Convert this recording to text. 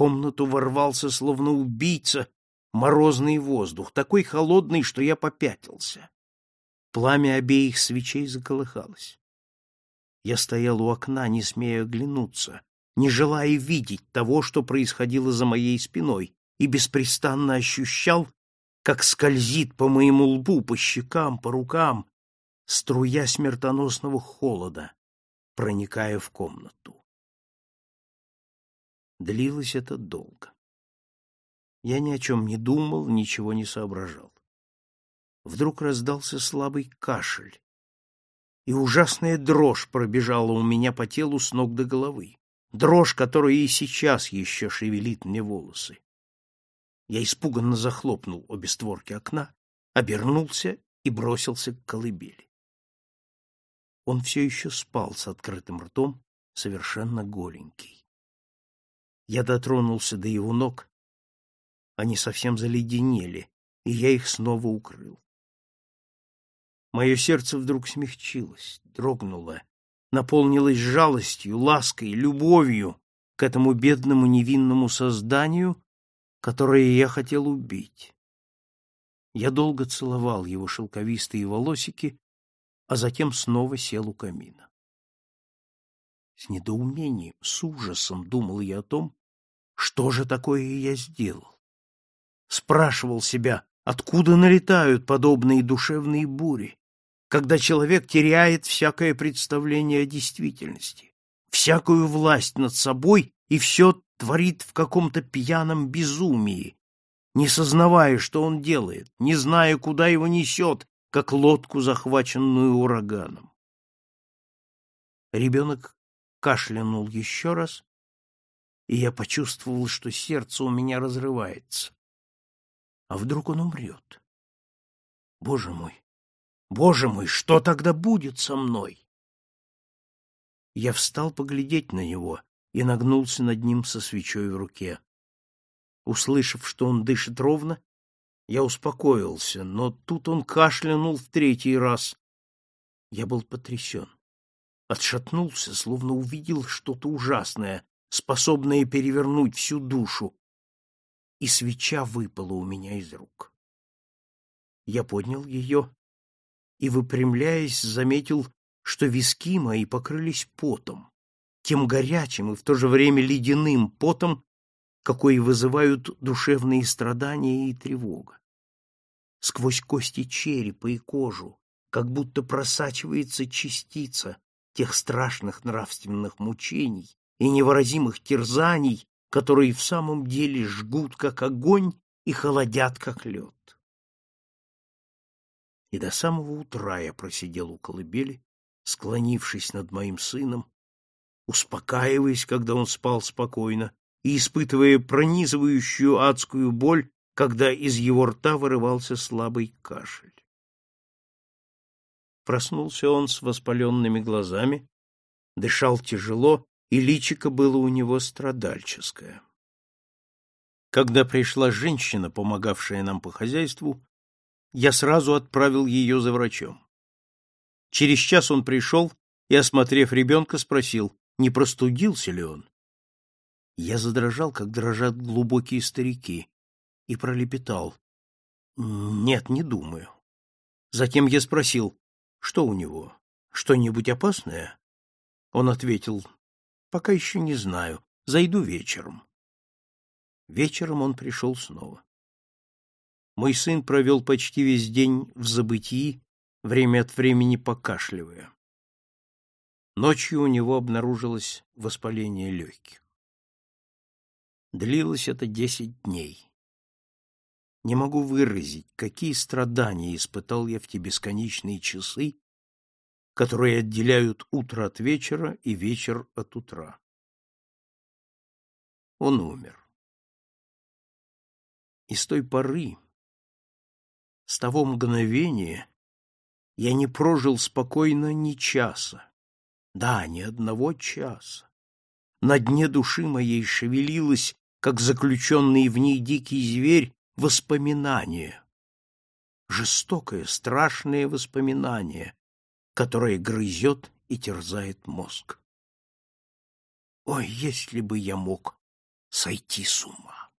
комнату ворвался, словно убийца, морозный воздух, такой холодный, что я попятился. Пламя обеих свечей заколыхалось. Я стоял у окна, не смея оглянуться, не желая видеть того, что происходило за моей спиной, и беспрестанно ощущал, как скользит по моему лбу, по щекам, по рукам, струя смертоносного холода, проникая в комнату. Длилось это долго. Я ни о чем не думал, ничего не соображал. Вдруг раздался слабый кашель, и ужасная дрожь пробежала у меня по телу с ног до головы. Дрожь, которая и сейчас еще шевелит мне волосы. Я испуганно захлопнул обе створки окна, обернулся и бросился к колыбели. Он все еще спал с открытым ртом, совершенно голенький. Я дотронулся до его ног, они совсем заледенели, и я их снова укрыл. Мое сердце вдруг смягчилось, дрогнуло, наполнилось жалостью, лаской, любовью к этому бедному невинному созданию, которое я хотел убить. Я долго целовал его шелковистые волосики, а затем снова сел у камина. С недоумением, с ужасом думал я о том, что же такое я сделал. Спрашивал себя, откуда налетают подобные душевные бури, когда человек теряет всякое представление о действительности, всякую власть над собой и все творит в каком-то пьяном безумии, не сознавая, что он делает, не зная, куда его несет, как лодку, захваченную ураганом. Ребенок кашлянул еще раз, и я почувствовал, что сердце у меня разрывается. А вдруг он умрет? Боже мой! Боже мой, что тогда будет со мной? Я встал поглядеть на него и нагнулся над ним со свечой в руке. Услышав, что он дышит ровно, я успокоился, но тут он кашлянул в третий раз. Я был потрясен. Отшатнулся, словно увидел что-то ужасное, способное перевернуть всю душу, и свеча выпала у меня из рук. Я поднял ее и, выпрямляясь, заметил, что виски мои покрылись потом, тем горячим и в то же время ледяным потом, какой вызывают душевные страдания и тревога. Сквозь кости черепа и кожу, как будто просачивается частица тех страшных нравственных мучений и невыразимых терзаний, которые в самом деле жгут, как огонь, и холодят, как лед. И до самого утра я просидел у колыбели, склонившись над моим сыном, успокаиваясь, когда он спал спокойно, и испытывая пронизывающую адскую боль, когда из его рта вырывался слабый кашель. Проснулся он с воспаленными глазами, дышал тяжело и личико было у него страдальческое. Когда пришла женщина, помогавшая нам по хозяйству, я сразу отправил ее за врачом. Через час он пришел и, осмотрев ребенка, спросил, не простудился ли он. Я задрожал, как дрожат глубокие старики, и пролепетал. Нет, не думаю. Затем я спросил, что у него, что-нибудь опасное? Он ответил, Пока еще не знаю. Зайду вечером. Вечером он пришел снова. Мой сын провел почти весь день в забытии, время от времени покашливая. Ночью у него обнаружилось воспаление легких. Длилось это десять дней. Не могу выразить, какие страдания испытал я в те бесконечные часы, которые отделяют утро от вечера и вечер от утра. Он умер. И с той поры, с того мгновения, я не прожил спокойно ни часа, да, ни одного часа. На дне души моей шевелилось, как заключенный в ней дикий зверь, воспоминание. Жестокое, страшное воспоминание, которое грызет и терзает мозг. Ой, если бы я мог сойти с ума.